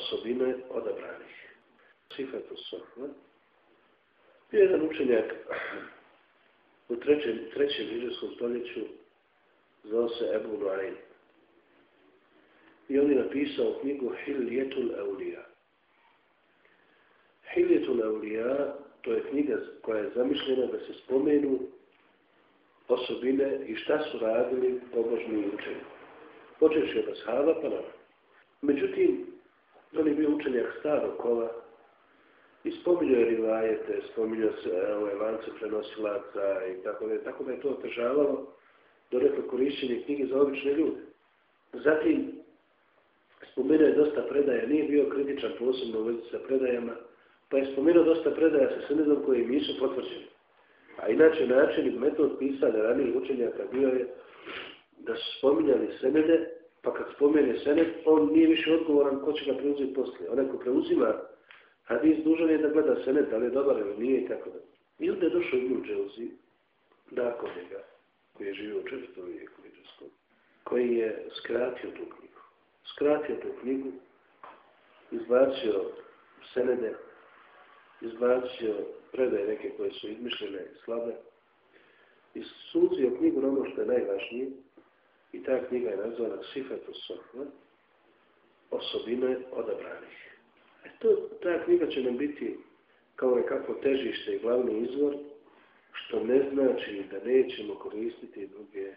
osobine odabranih. Sifatu Sohva. Bio jedan učenjak u trećem, trećem iđeskom stoljeću zvao se Ebu Nuayn. I on je napisao knjigu Hiljetul Eulija. Hiljetul Eulija to je knjiga koja je zamišljena da se spomenu osobine i šta su radili pobožni učeni. Počeši od Ashaba pa nama. Međutim, on je bio učenjak starog kola i spominjao je rivajete, spominjao se ove lance prenosilaca i tako da je, tako da je to otežavalo do neko korišćenje knjige za obične ljude. Zatim, spomenuo je dosta predaja, nije bio kritičan posebno u vezi sa predajama, pa je spomenuo dosta predaja sa senedom koji nisu potvrđeni. A inače način i metod pisanja ranijih učenjaka bio je da su spominjali senede, pa kad spomene sened, on nije više odgovoran ko će ga preuzeti poslije. Onaj ko preuzima hadis dužan je da gleda sened, da li je dobar ili nije i tako da. I onda je došao Ibn Dželzi, nakon njega, koji je živio u četvrtom vijeku koji je skratio tu knjigu. Skratio tu knjigu, izbacio senede, izbacio predaje neke koje su izmišljene i slabe, i suzio knjigu na ono što je najvažnije, ta knjiga je nazvana Sifetu Sofna, osobine odabranih. E to, ta knjiga će nam biti kao nekako težište i glavni izvor, što ne znači da nećemo koristiti druge